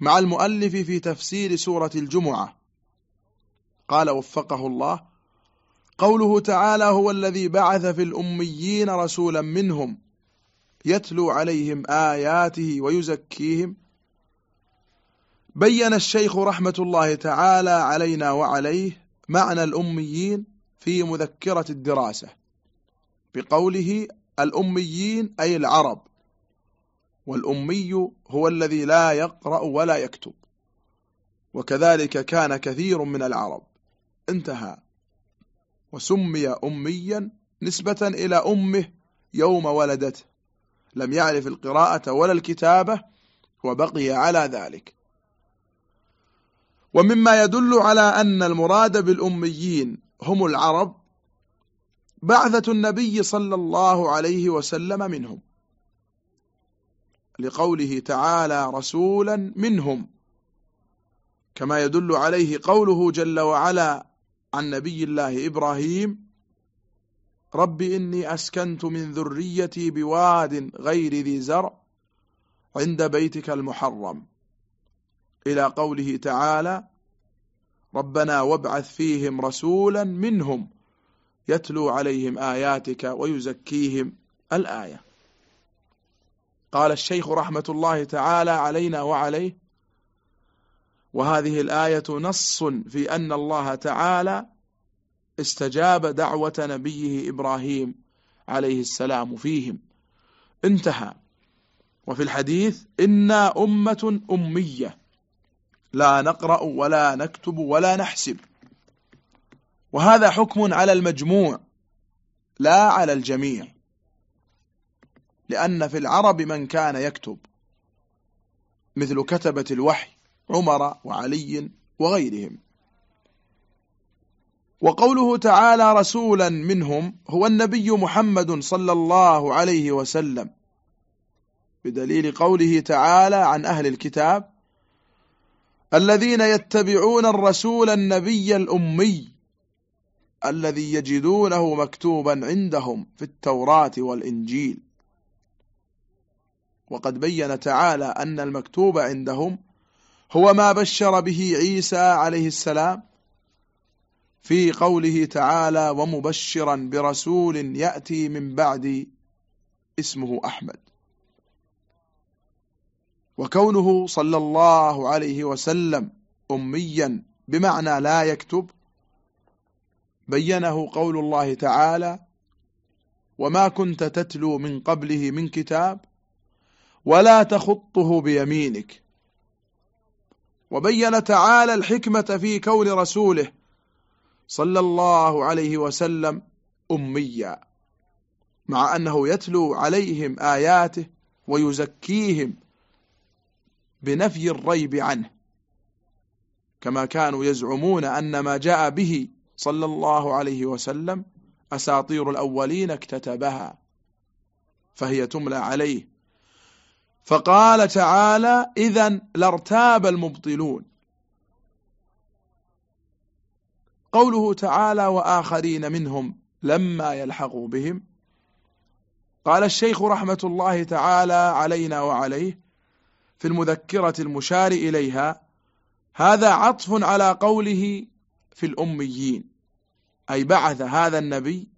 مع المؤلف في تفسير سورة الجمعة. قال وفقه الله قوله تعالى هو الذي بعث في الأميين رسولا منهم يتلو عليهم آياته ويزكيهم بين الشيخ رحمة الله تعالى علينا وعليه معنى الأميين في مذكرة الدراسة بقوله الأميين أي العرب والأمي هو الذي لا يقرأ ولا يكتب. وكذلك كان كثير من العرب. انتهى. وسمي أميا نسبة إلى أمه يوم ولدته. لم يعرف القراءة ولا الكتابة وبقي على ذلك. ومما يدل على أن المراد بالأميين هم العرب بعثة النبي صلى الله عليه وسلم منهم. لقوله تعالى رسولا منهم كما يدل عليه قوله جل وعلا عن نبي الله إبراهيم رب إني أسكنت من ذريتي بواد غير ذي زرع عند بيتك المحرم. إلى قوله تعالى ربنا وابعث فيهم رسولا منهم يتلو عليهم آياتك ويزكيهم الآية. قال الشيخ رحمة الله تعالى علينا وعليه وهذه الآية نص في أن الله تعالى استجاب دعوة نبيه إبراهيم عليه السلام فيهم. انتهى. وفي الحديث إنا أمة أمية لا نقرأ ولا نكتب ولا نحسب. وهذا حكم على المجموع لا على الجميع. لأن في العرب من كان يكتب مثل كتبة الوحي عمر وعلي وغيرهم. وقوله تعالى رسولا منهم هو النبي محمد صلى الله عليه وسلم بدليل قوله تعالى عن أهل الكتاب الذين يتبعون الرسول النبي الأمي الذي يجدونه مكتوبا عندهم في التوراة والإنجيل. وقد بين تعالى أن المكتوب عندهم هو ما بشر به عيسى عليه السلام في قوله تعالى ومبشرا برسول يأتي من بعد اسمه أحمد. وكونه صلى الله عليه وسلم أميا بمعنى لا يكتب بينه قول الله تعالى وما كنت تتلو من قبله من كتاب ولا تخطه بيمينك. وبين تعالى الحكمة في كون رسوله صلى الله عليه وسلم أميا مع أنه يتلو عليهم آياته ويزكيهم بنفي الريب عنه. كما كانوا يزعمون أن ما جاء به صلى الله عليه وسلم أساطير الأولين اكتتبها فهي تملى عليه. فقال تعالى إذا لارتاب المبطلون. قوله تعالى وآخرين منهم لما يلحقوا بهم. قال الشيخ رحمة الله تعالى علينا وعليه في المذكرة المشار إليها هذا عطف على قوله في الأميين أي بعث هذا النبي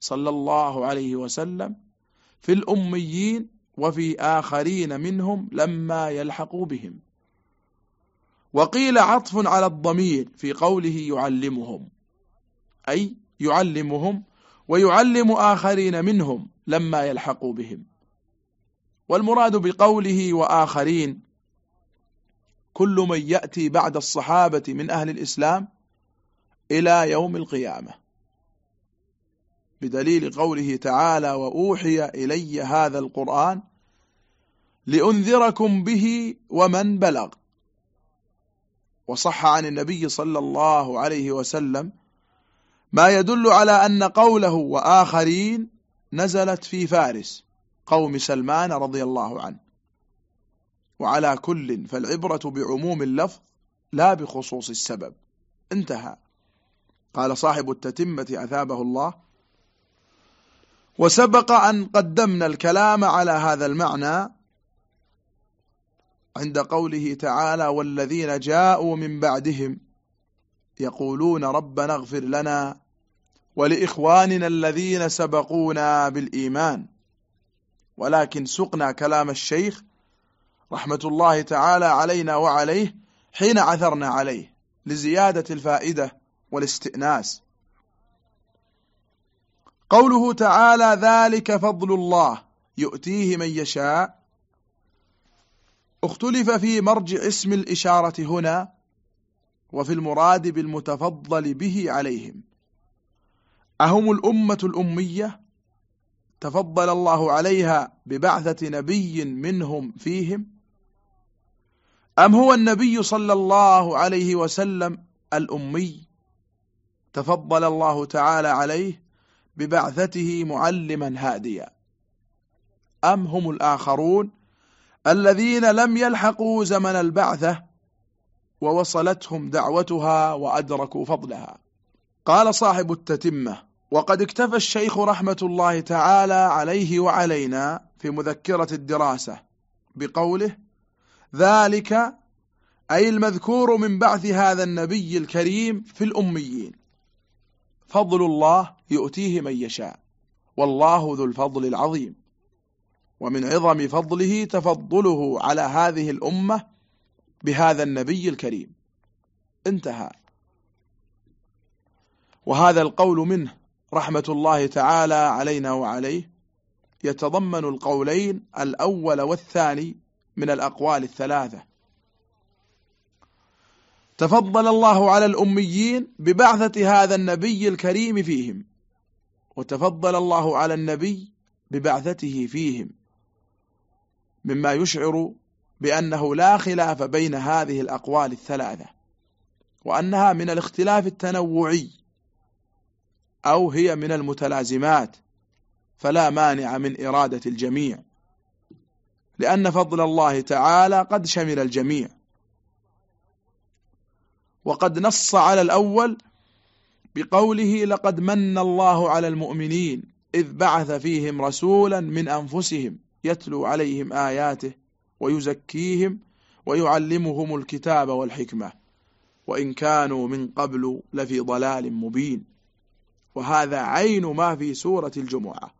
صلى الله عليه وسلم في الأميين وفي آخرين منهم لما يلحقوا بهم. وقيل عطف على الضمير في قوله يعلمهم أي يعلمهم ويعلم آخرين منهم لما يلحقوا بهم. والمراد بقوله وآخرين كل من يأتي بعد الصحابة من أهل الإسلام إلى يوم القيامة. بدليل قوله تعالى وأوحي إلي هذا القرآن لأنذركم به ومن بلغ وصح عن النبي صلى الله عليه وسلم ما يدل على أن قوله وآخرين نزلت في فارس قوم سلمان رضي الله عنه وعلى كل فالعبرة بعموم اللفظ لا بخصوص السبب. انتهى. قال صاحب التتمة أثابه الله وسبق أن قدمنا الكلام على هذا المعنى عند قوله تعالى والذين جاءوا من بعدهم يقولون ربنا اغفر لنا ولإخواننا الذين سبقونا بالإيمان. ولكن سقنا كلام الشيخ رحمة الله تعالى علينا وعليه حين عثرنا عليه لزيادة الفائدة والاستئناس. قوله تعالى ذلك فضل الله يؤتيه من يشاء. اختلف في مرجع اسم الإشارة هنا وفي المراد بالمتفضل به عليهم. أهم الأمة الأمية تفضل الله عليها ببعثة نبي منهم فيهم. أم هو النبي صلى الله عليه وسلم الأمي تفضل الله تعالى عليه؟ ببعثته معلما هاديا. أم هم الآخرون الذين لم يلحقوا زمن البعثة ووصلتهم دعوتها وأدركوا فضلها. قال صاحب التتمة وقد اكتفى الشيخ رحمة الله تعالى عليه وعلينا في مذكرة الدراسة بقوله ذلك أي المذكور من بعث هذا النبي الكريم في الأميين. فضل الله يؤتيه من يشاء. والله ذو الفضل العظيم. ومن عظم فضله تفضله على هذه الأمة بهذا النبي الكريم. انتهى. وهذا القول منه رحمة الله تعالى علينا وعليه. يتضمن القولين الأول والثاني من الأقوال الثلاثة. تفضل الله على الأميين ببعثة هذا النبي الكريم فيهم. وتفضل الله على النبي ببعثته فيهم. مما يشعر بأنه لا خلاف بين هذه الأقوال الثلاثة وأنها من الاختلاف التنوعي أو هي من المتلازمات فلا مانع من إرادة الجميع لأن فضل الله تعالى قد شمل الجميع. وقد نص على الأول بقوله لقد من الله على المؤمنين إذ بعث فيهم رسولا من أنفسهم يتلو عليهم آياته ويزكيهم ويعلمهم الكتاب والحكمة وإن كانوا من قبل لفي ضلال مبين. وهذا عين ما في سورة الجمعة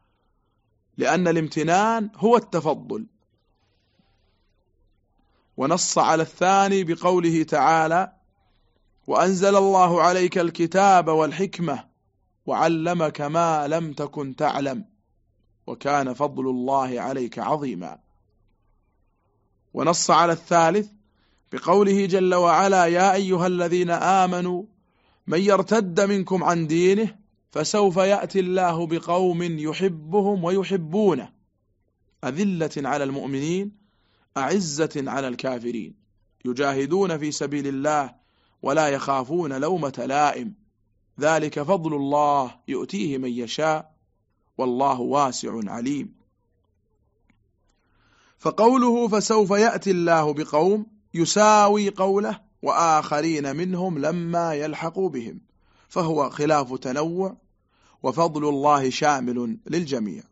لأن الامتنان هو التفضل. ونص على الثاني بقوله تعالى وأنزل الله عليك الكتاب والحكمة وعلمك ما لم تكن تعلم وكان فضل الله عليك عظيما. ونص على الثالث بقوله جل وعلا يا أيها الذين آمنوا من يرتد منكم عن دينه فسوف يأتي الله بقوم يحبهم ويحبونه أذلة على المؤمنين أعزة على الكافرين يجاهدون في سبيل الله ولا يخافون لومة لائم. ذلك فضل الله يؤتيه من يشاء. والله واسع عليم. فقوله فسوف يأتي الله بقوم يساوي قوله وآخرين منهم لما يلحقوا بهم. فهو خلاف تنوع وفضل الله شامل للجميع.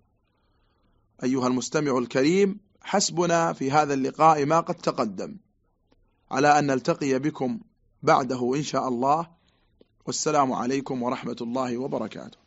أيها المستمع الكريم حسبنا في هذا اللقاء ما قد تقدم. على أن نلتقي بكم بعده إن شاء الله. والسلام عليكم ورحمة الله وبركاته.